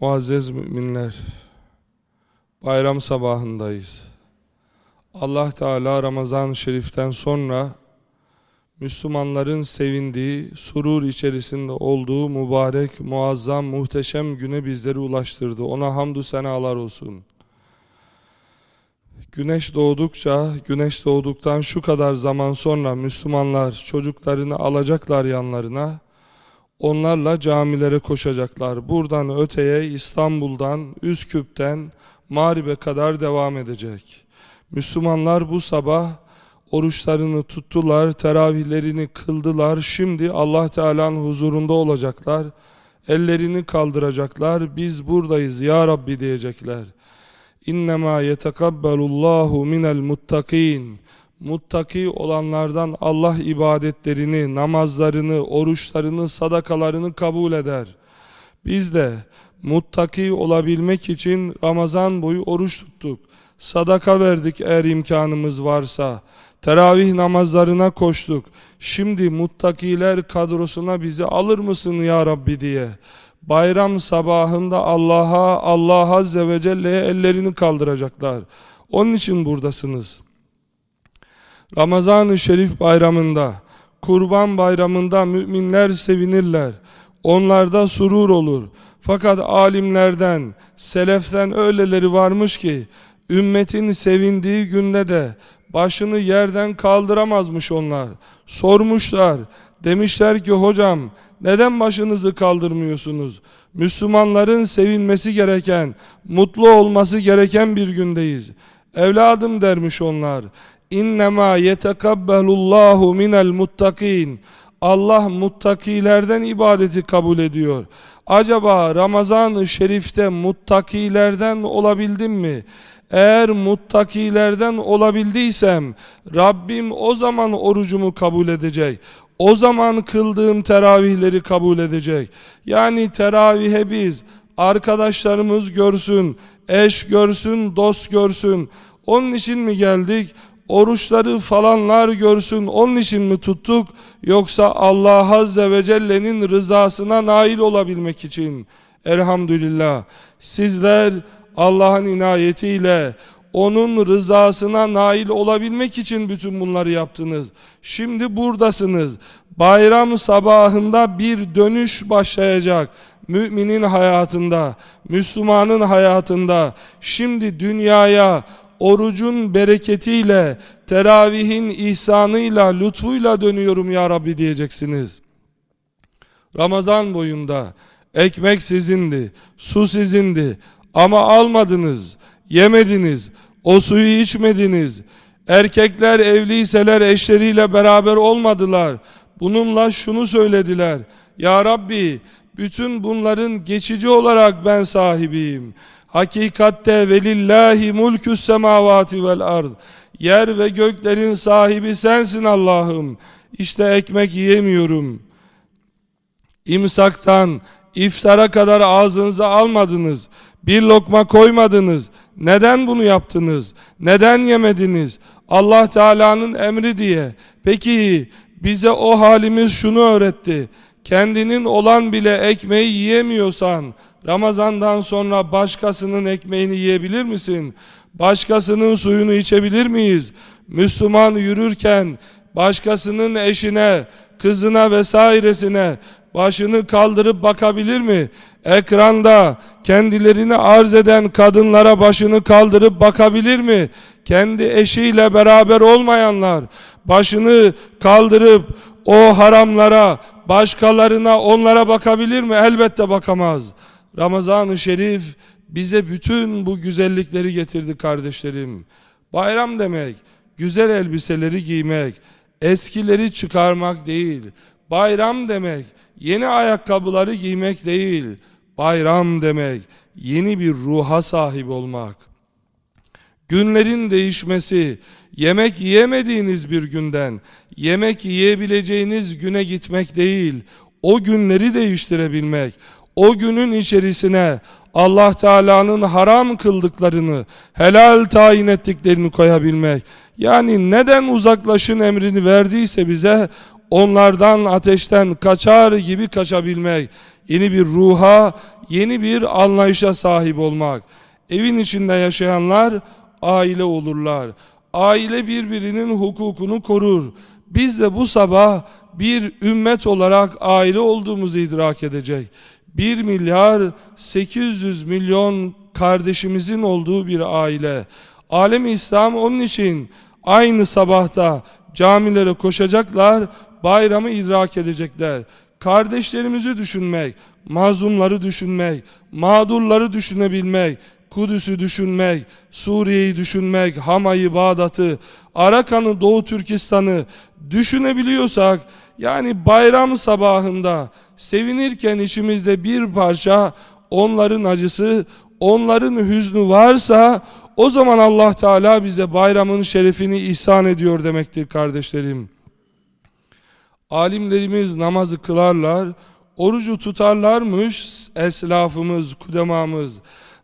Muazzez müminler, bayram sabahındayız. Allah Teala Ramazan-ı Şerif'ten sonra Müslümanların sevindiği, surur içerisinde olduğu mübarek, muazzam, muhteşem güne bizleri ulaştırdı. Ona hamdü senalar olsun. Güneş doğdukça, güneş doğduktan şu kadar zaman sonra Müslümanlar çocuklarını alacaklar yanlarına, Onlarla camilere koşacaklar. Buradan öteye İstanbul'dan, Üsküp'ten Mağrib'e kadar devam edecek. Müslümanlar bu sabah oruçlarını tuttular, teravihlerini kıldılar. Şimdi Allah Teala'nın huzurunda olacaklar. Ellerini kaldıracaklar. Biz buradayız ya Rabbi diyecekler. İnnemâ yetekabbalullahu minel muttakin muttaki olanlardan Allah ibadetlerini, namazlarını, oruçlarını, sadakalarını kabul eder. Biz de muttaki olabilmek için Ramazan boyu oruç tuttuk. Sadaka verdik eğer imkanımız varsa. Teravih namazlarına koştuk. Şimdi muttakiler kadrosuna bizi alır mısın ya Rabbi diye. Bayram sabahında Allah'a, Allah Azze ve Celle'ye ellerini kaldıracaklar. Onun için buradasınız. Ramazan-ı Şerif bayramında, Kurban bayramında müminler sevinirler. Onlarda surur olur. Fakat alimlerden, seleften öyleleri varmış ki, ümmetin sevindiği günde de başını yerden kaldıramazmış onlar. Sormuşlar, demişler ki hocam neden başınızı kaldırmıyorsunuz? Müslümanların sevinmesi gereken, mutlu olması gereken bir gündeyiz. Evladım dermiş onlar. İnnemâ yetekabbalullahu minel muttakin. Allah muttakilerden ibadeti kabul ediyor. Acaba Ramazan-ı Şerif'te muttakilerden olabildim mi? Eğer muttakilerden olabildiysem Rabbim o zaman orucumu kabul edecek. O zaman kıldığım teravihleri kabul edecek. Yani teravihe biz arkadaşlarımız görsün, eş görsün, dost görsün. Onun için mi geldik? Oruçları falanlar görsün onun için mi tuttuk yoksa Allah Azze ve Celle'nin rızasına nail olabilmek için elhamdülillah sizler Allah'ın inayetiyle onun rızasına nail olabilmek için bütün bunları yaptınız. Şimdi buradasınız. Bayram sabahında bir dönüş başlayacak. Müminin hayatında, Müslümanın hayatında. Şimdi dünyaya orucun bereketiyle, teravihin ihsanıyla, lütfuyla dönüyorum ya Rabbi diyeceksiniz. Ramazan boyunda ekmek sizindi, su sizindi ama almadınız, yemediniz, o suyu içmediniz. Erkekler evliyseler eşleriyle beraber olmadılar. Bununla şunu söylediler. Ya Rabbi bütün bunların geçici olarak ben sahibiyim. Hakikatte velillahi mulkü semavati vel ard. Yer ve göklerin sahibi sensin Allah'ım. İşte ekmek yiyemiyorum. İmsaktan iftara kadar ağzınıza almadınız. Bir lokma koymadınız. Neden bunu yaptınız? Neden yemediniz? Allah Teala'nın emri diye. Peki bize o halimiz şunu öğretti. Kendinin olan bile ekmeği yiyemiyorsan Ramazandan sonra başkasının ekmeğini yiyebilir misin? Başkasının suyunu içebilir miyiz? Müslüman yürürken başkasının eşine, kızına vesairesine başını kaldırıp bakabilir mi? Ekranda kendilerini arz eden kadınlara başını kaldırıp bakabilir mi? Kendi eşiyle beraber olmayanlar başını kaldırıp o haramlara, başkalarına onlara bakabilir mi? Elbette bakamaz. Ramazan-ı Şerif bize bütün bu güzellikleri getirdi kardeşlerim. Bayram demek, güzel elbiseleri giymek, eskileri çıkarmak değil. Bayram demek, yeni ayakkabıları giymek değil. Bayram demek, yeni bir ruha sahip olmak. Günlerin değişmesi, yemek yiyemediğiniz bir günden, yemek yiyebileceğiniz güne gitmek değil, o günleri değiştirebilmek, o günün içerisine Allah Teala'nın haram kıldıklarını, helal tayin ettiklerini koyabilmek. Yani neden uzaklaşın emrini verdiyse bize onlardan ateşten kaçar gibi kaçabilmek, yeni bir ruha, yeni bir anlayışa sahip olmak. Evin içinde yaşayanlar aile olurlar. Aile birbirinin hukukunu korur. Biz de bu sabah bir ümmet olarak aile olduğumuzu idrak edecek. 1 milyar 800 milyon kardeşimizin olduğu bir aile. Alem İslam onun için aynı sabahta camilere koşacaklar, bayramı idrak edecekler. Kardeşlerimizi düşünmek, mazlumları düşünmek, mağdurları düşünebilmek, Kudüs'ü düşünmek, Suriye'yi düşünmek, Hama'yı, Bağdat'ı, Arakan'ı, Doğu Türkistan'ı düşünebiliyorsak, yani bayram sabahında sevinirken içimizde bir parça onların acısı, onların hüznü varsa o zaman Allah Teala bize bayramın şerefini ihsan ediyor demektir kardeşlerim. Alimlerimiz namazı kılarlar, orucu tutarlarmış eslafımız, kudemamız.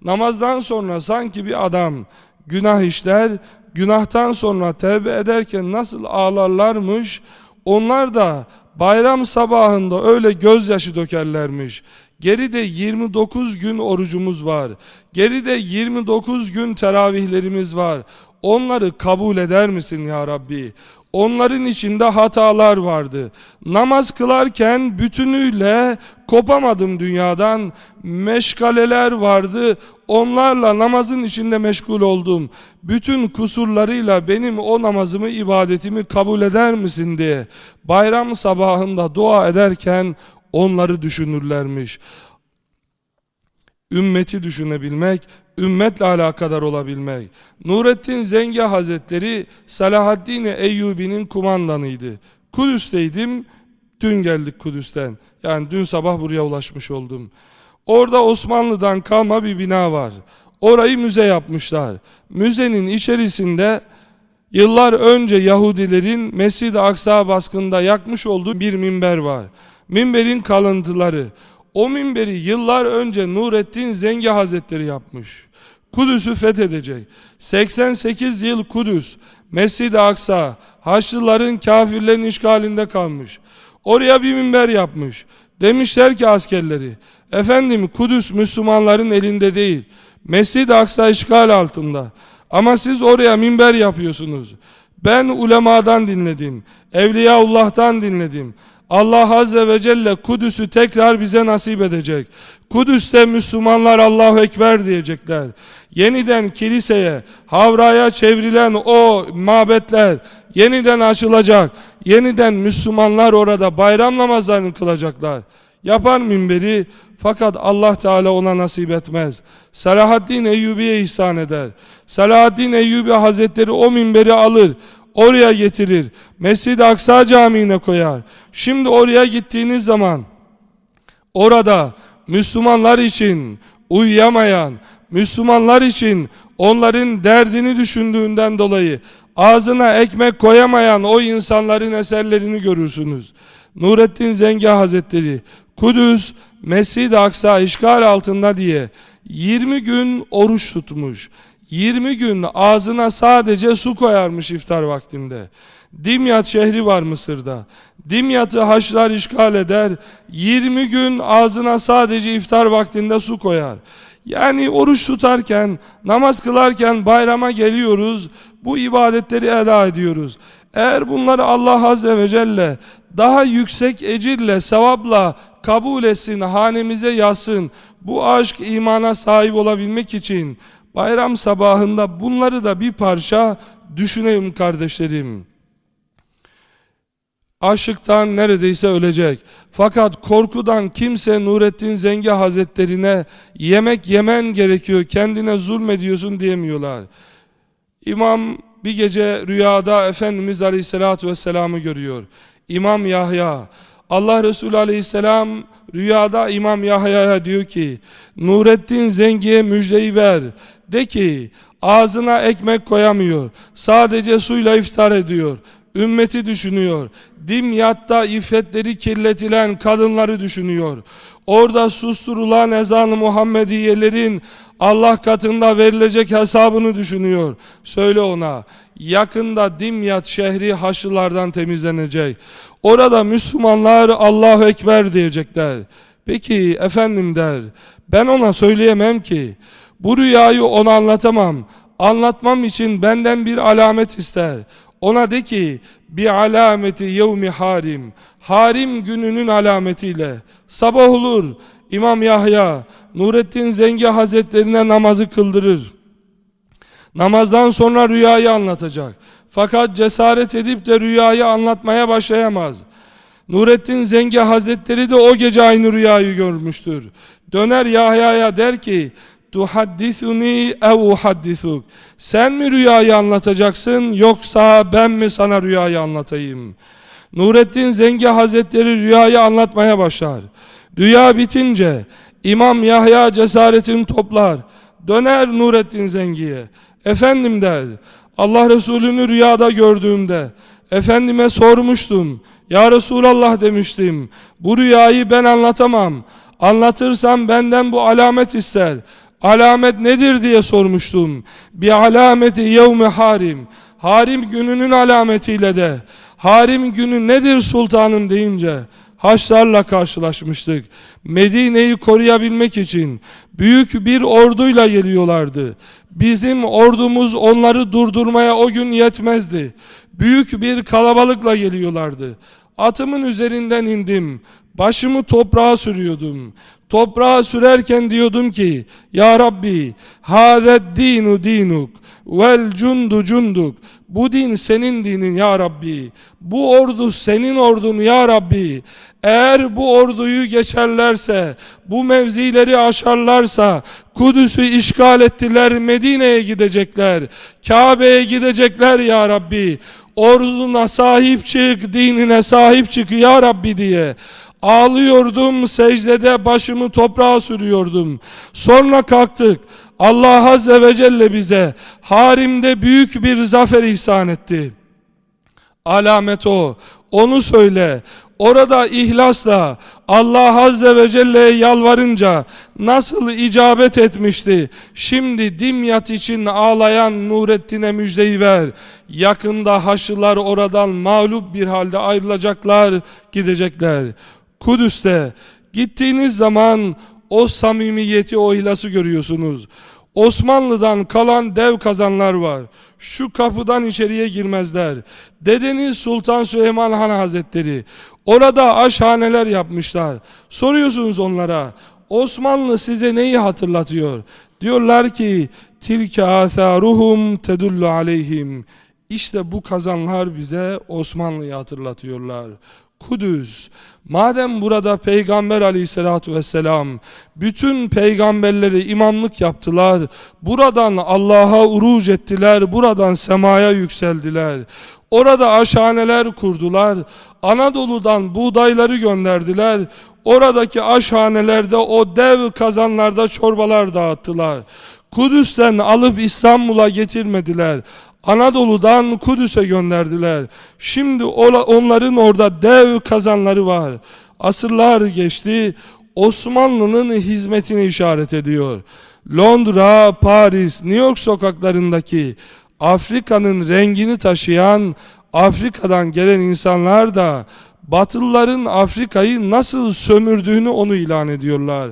Namazdan sonra sanki bir adam günah işler, günahtan sonra tevbe ederken nasıl ağlarlarmış, onlar da bayram sabahında öyle gözyaşı dökerlermiş. Geride 29 gün orucumuz var. Geride 29 gün teravihlerimiz var. Onları kabul eder misin ya Rabbi? Onların içinde hatalar vardı. Namaz kılarken bütünüyle kopamadım dünyadan. Meşgaleler vardı. Onlarla namazın içinde meşgul oldum. Bütün kusurlarıyla benim o namazımı, ibadetimi kabul eder misin diye. Bayram sabahında dua ederken onları düşünürlermiş. Ümmeti düşünebilmek, ümmetle alakadar olabilmek. Nurettin Zengi Hazretleri Salahaddin Eyyubi'nin kumandanıydı. Kudüs'teydim, dün geldik Kudüs'ten. Yani dün sabah buraya ulaşmış oldum. Orada Osmanlı'dan kalma bir bina var. Orayı müze yapmışlar. Müzenin içerisinde yıllar önce Yahudilerin Mescid-i Aksa baskında yakmış olduğu bir minber var. Minberin kalıntıları. O minberi yıllar önce Nurettin Zengi Hazretleri yapmış. Kudüs'ü fethedecek. 88 yıl Kudüs, Mescid-i Aksa, Haçlıların, kafirlerin işgalinde kalmış. Oraya bir minber yapmış. Demişler ki askerleri, efendim Kudüs Müslümanların elinde değil. Mescid-i Aksa işgal altında. Ama siz oraya minber yapıyorsunuz. Ben ulemadan dinledim. Evliyaullah'tan dinledim. Allah Azze ve Celle Kudüs'ü tekrar bize nasip edecek. Kudüs'te Müslümanlar Allahu Ekber diyecekler. Yeniden kiliseye, havraya çevrilen o mabetler yeniden açılacak. Yeniden Müslümanlar orada bayram namazlarını kılacaklar. Yapar minberi fakat Allah Teala ona nasip etmez. Selahaddin Eyyubi'ye ihsan eder. Selahaddin Eyyubi Hazretleri o minberi alır oraya getirir. Mescid-i Aksa Camii'ne koyar. Şimdi oraya gittiğiniz zaman orada Müslümanlar için uyuyamayan, Müslümanlar için onların derdini düşündüğünden dolayı ağzına ekmek koyamayan o insanların eserlerini görürsünüz. Nurettin Zengi Hazretleri Kudüs Mescid-i Aksa işgal altında diye 20 gün oruç tutmuş. 20 gün ağzına sadece su koyarmış iftar vaktinde. Dimyat şehri var Mısır'da. Dimyat'ı Haçlar işgal eder. 20 gün ağzına sadece iftar vaktinde su koyar. Yani oruç tutarken, namaz kılarken bayrama geliyoruz. Bu ibadetleri eda ediyoruz. Eğer bunları Allah Azze ve Celle daha yüksek ecirle, sevapla kabul etsin, hanemize yazsın. Bu aşk imana sahip olabilmek için Bayram sabahında bunları da bir parça düşünelim kardeşlerim. Aşıktan neredeyse ölecek. Fakat korkudan kimse Nurettin Zengi Hazretlerine yemek yemen gerekiyor, kendine zulmediyorsun diyemiyorlar. İmam bir gece rüyada Efendimiz Aleyhisselatü Vesselam'ı görüyor. İmam Yahya, Allah Resulü Aleyhisselam rüyada İmam Yahya'ya diyor ki Nurettin Zengi'ye müjdeyi ver. De ki ağzına ekmek koyamıyor. Sadece suyla iftar ediyor. Ümmeti düşünüyor. Dimyat'ta iffetleri kirletilen kadınları düşünüyor. Orada susturulan ezan-ı Muhammediyelerin Allah katında verilecek hesabını düşünüyor. Söyle ona yakında Dimyat şehri Haçlılardan temizlenecek. Orada Müslümanlar Allahu Ekber diyecekler. Peki efendim der. Ben ona söyleyemem ki. Bu rüyayı ona anlatamam. Anlatmam için benden bir alamet ister. Ona de ki bir alameti yevmi harim. Harim gününün alametiyle. Sabah olur. İmam Yahya Nurettin Zengi Hazretlerine namazı kıldırır. Namazdan sonra rüyayı anlatacak. Fakat cesaret edip de rüyayı anlatmaya başlayamaz. Nurettin Zengi Hazretleri de o gece aynı rüyayı görmüştür. Döner Yahya'ya der ki tuhaddisuni ev uhaddisuk. Sen mi rüyayı anlatacaksın yoksa ben mi sana rüyayı anlatayım? Nurettin Zengi Hazretleri rüyayı anlatmaya başlar. Rüya bitince İmam Yahya cesaretini toplar. Döner Nurettin Zengi'ye. Efendim der. Allah Resulü'nü rüyada gördüğümde Efendime sormuştum. Ya Resulallah demiştim. Bu rüyayı ben anlatamam. Anlatırsam benden bu alamet ister. Alamet nedir diye sormuştum. Bir alameti yevmi harim. Harim gününün alametiyle de. Harim günü nedir sultanım deyince. Haçlarla karşılaşmıştık. Medine'yi koruyabilmek için büyük bir orduyla geliyorlardı. Bizim ordumuz onları durdurmaya o gün yetmezdi. Büyük bir kalabalıkla geliyorlardı. Atımın üzerinden indim. Başımı toprağa sürüyordum. Toprağa sürerken diyordum ki Ya Rabbi Hazet dinu dinuk vel cundu cunduk. Bu din senin dinin ya Rabbi. Bu ordu senin ordun ya Rabbi. Eğer bu orduyu geçerlerse Bu mevzileri aşarlarsa Kudüs'ü işgal ettiler Medine'ye gidecekler Kabe'ye gidecekler ya Rabbi. Orduna sahip çık dinine sahip çık ya Rabbi diye Ağlıyordum secdede başımı toprağa sürüyordum. Sonra kalktık. Allah Azze ve Celle bize harimde büyük bir zafer ihsan etti. Alamet o. Onu söyle. Orada ihlasla Allah Azze ve Celle'ye yalvarınca nasıl icabet etmişti. Şimdi Dimyat için ağlayan Nurettin'e müjdeyi ver. Yakında haşılar oradan mağlup bir halde ayrılacaklar, gidecekler. Kudüs'te gittiğiniz zaman o samimiyeti, o ihlası görüyorsunuz. Osmanlı'dan kalan dev kazanlar var. Şu kapıdan içeriye girmezler. Dedeniz Sultan Süleyman Han Hazretleri. Orada aşhaneler yapmışlar. Soruyorsunuz onlara. Osmanlı size neyi hatırlatıyor? Diyorlar ki tilke atharuhum tedullu aleyhim. İşte bu kazanlar bize Osmanlı'yı hatırlatıyorlar. Kudüs. Madem burada Peygamber aleyhissalatü vesselam bütün peygamberleri imamlık yaptılar. Buradan Allah'a uruc ettiler. Buradan semaya yükseldiler. Orada aşhaneler kurdular. Anadolu'dan buğdayları gönderdiler. Oradaki aşhanelerde o dev kazanlarda çorbalar dağıttılar. Kudüs'ten alıp İstanbul'a getirmediler. Anadolu'dan Kudüs'e gönderdiler. Şimdi onların orada dev kazanları var. Asırlar geçti. Osmanlı'nın hizmetini işaret ediyor. Londra, Paris, New York sokaklarındaki Afrika'nın rengini taşıyan Afrika'dan gelen insanlar da Batılıların Afrika'yı nasıl sömürdüğünü onu ilan ediyorlar.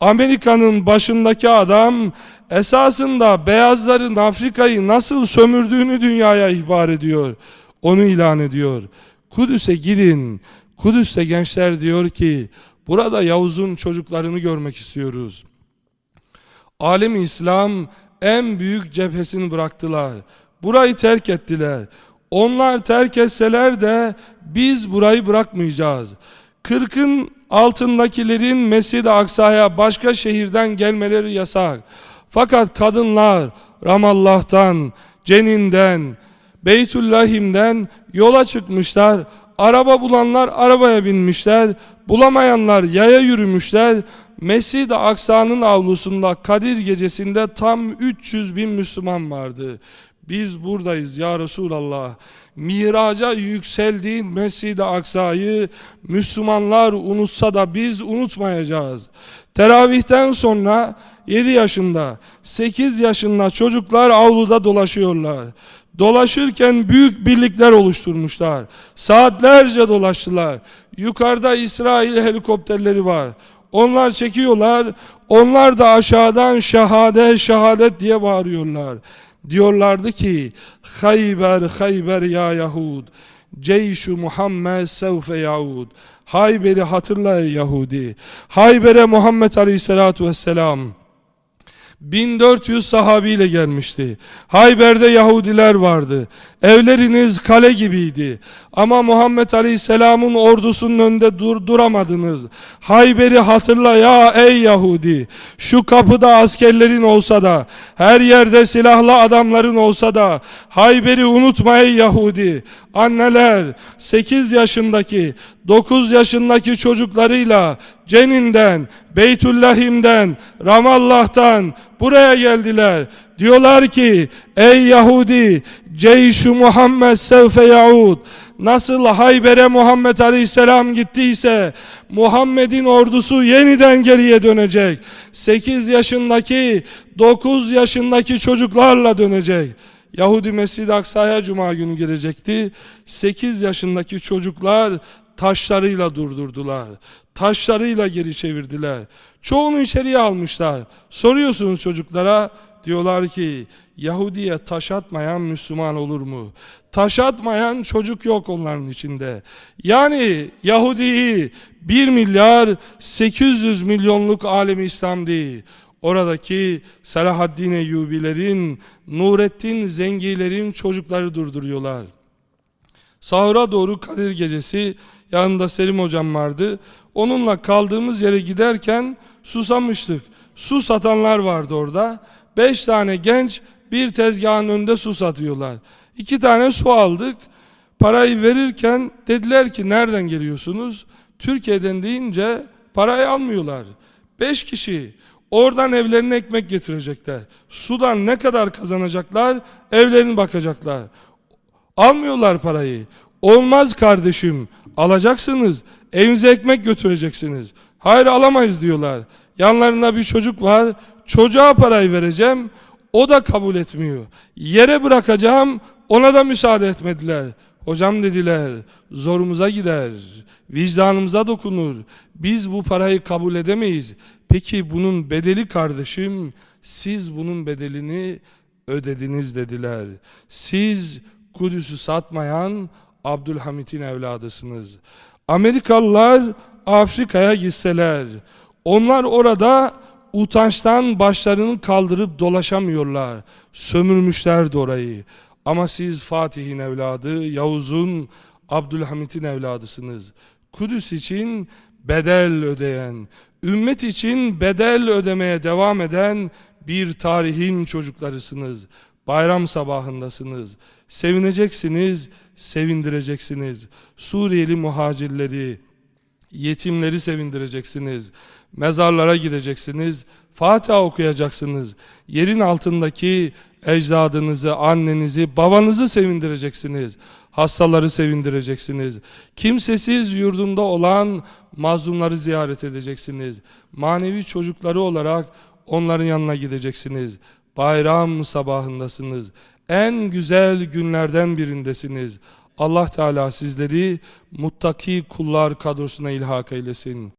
Amerika'nın başındaki adam esasında beyazların Afrika'yı nasıl sömürdüğünü dünyaya ihbar ediyor. Onu ilan ediyor. Kudüs'e gidin. Kudüs'te gençler diyor ki burada Yavuz'un çocuklarını görmek istiyoruz. Alem İslam en büyük cephesini bıraktılar. Burayı terk ettiler. Onlar terk etseler de biz burayı bırakmayacağız. Kırkın altındakilerin Mescid-i Aksa'ya başka şehirden gelmeleri yasak. Fakat kadınlar Ramallah'tan, Cenin'den, Beytüllahim'den yola çıkmışlar. Araba bulanlar arabaya binmişler. Bulamayanlar yaya yürümüşler. Mescid-i Aksa'nın avlusunda Kadir gecesinde tam 300 bin Müslüman vardı. Biz buradayız ya Resulallah. Miraca yükseldiğin Mescid-i Aksa'yı Müslümanlar unutsa da biz unutmayacağız. Teravihten sonra 7 yaşında, 8 yaşında çocuklar avluda dolaşıyorlar. Dolaşırken büyük birlikler oluşturmuşlar. Saatlerce dolaştılar. Yukarıda İsrail helikopterleri var. Onlar çekiyorlar. Onlar da aşağıdan şehadet şehadet diye bağırıyorlar. Diyorlardı ki Hayber Hayber ya Yahud Ceyşu Muhammed sevfe yaud Hayber'i hatırla Yahudi Hayber'e Muhammed Aleyhisselatu Vesselam 1400 sahabiyle gelmişti. Hayber'de Yahudiler vardı. Evleriniz kale gibiydi. Ama Muhammed Aleyhisselam'ın ordusunun önünde dur duramadınız. Hayber'i hatırla ya ey Yahudi. Şu kapıda askerlerin olsa da, her yerde silahlı adamların olsa da, Hayber'i unutma ey Yahudi. Anneler 8 yaşındaki, 9 yaşındaki çocuklarıyla Cenin'den, Beytüllahim'den, Ramallah'tan buraya geldiler. Diyorlar ki ey Yahudi Ceyşu Muhammed sevfe yaud Nasıl Hayber'e Muhammed Aleyhisselam gittiyse Muhammed'in ordusu yeniden geriye dönecek. 8 yaşındaki 9 yaşındaki çocuklarla dönecek. Yahudi Mescid-i Aksa'ya cuma günü gelecekti. 8 yaşındaki çocuklar taşlarıyla durdurdular. Taşlarıyla geri çevirdiler. Çoğunu içeriye almışlar. Soruyorsunuz çocuklara diyorlar ki Yahudi'ye taş atmayan Müslüman olur mu? Taş atmayan çocuk yok onların içinde. Yani Yahudi'yi 1 milyar 800 milyonluk alemi İslam değil. Oradaki Selahaddin Eyyubilerin, Nurettin Zengilerin çocukları durduruyorlar. Sahura doğru Kadir gecesi yanında Selim hocam vardı. Onunla kaldığımız yere giderken susamıştık. Su satanlar vardı orada. Beş tane genç bir tezgahın önünde su satıyorlar. İki tane su aldık. Parayı verirken dediler ki nereden geliyorsunuz? Türkiye'den deyince parayı almıyorlar. Beş kişi oradan evlerine ekmek getirecekler. Sudan ne kadar kazanacaklar? Evlerine bakacaklar. Almıyorlar parayı. Olmaz kardeşim. Alacaksınız. Evinize ekmek götüreceksiniz. Hayır alamayız diyorlar. Yanlarında bir çocuk var. Çocuğa parayı vereceğim. O da kabul etmiyor. Yere bırakacağım. Ona da müsaade etmediler. Hocam dediler zorumuza gider. Vicdanımıza dokunur. Biz bu parayı kabul edemeyiz. Peki bunun bedeli kardeşim siz bunun bedelini ödediniz dediler. Siz Kudüs'ü satmayan Abdülhamit'in evladısınız. Amerikalılar Afrika'ya gitseler, onlar orada utançtan başlarını kaldırıp dolaşamıyorlar. Sömürmüşlerdi orayı. Ama siz Fatih'in evladı, Yavuz'un, Abdülhamit'in evladısınız. Kudüs için bedel ödeyen, ümmet için bedel ödemeye devam eden bir tarihin çocuklarısınız. Bayram sabahındasınız. Sevineceksiniz, sevindireceksiniz. Suriyeli muhacirleri, yetimleri sevindireceksiniz. Mezarlara gideceksiniz. Fatiha okuyacaksınız. Yerin altındaki ecdadınızı, annenizi, babanızı sevindireceksiniz. Hastaları sevindireceksiniz. Kimsesiz yurdunda olan mazlumları ziyaret edeceksiniz. Manevi çocukları olarak onların yanına gideceksiniz. Bayram sabahındasınız. En güzel günlerden birindesiniz. Allah Teala sizleri muttaki kullar kadrosuna ilhak eylesin.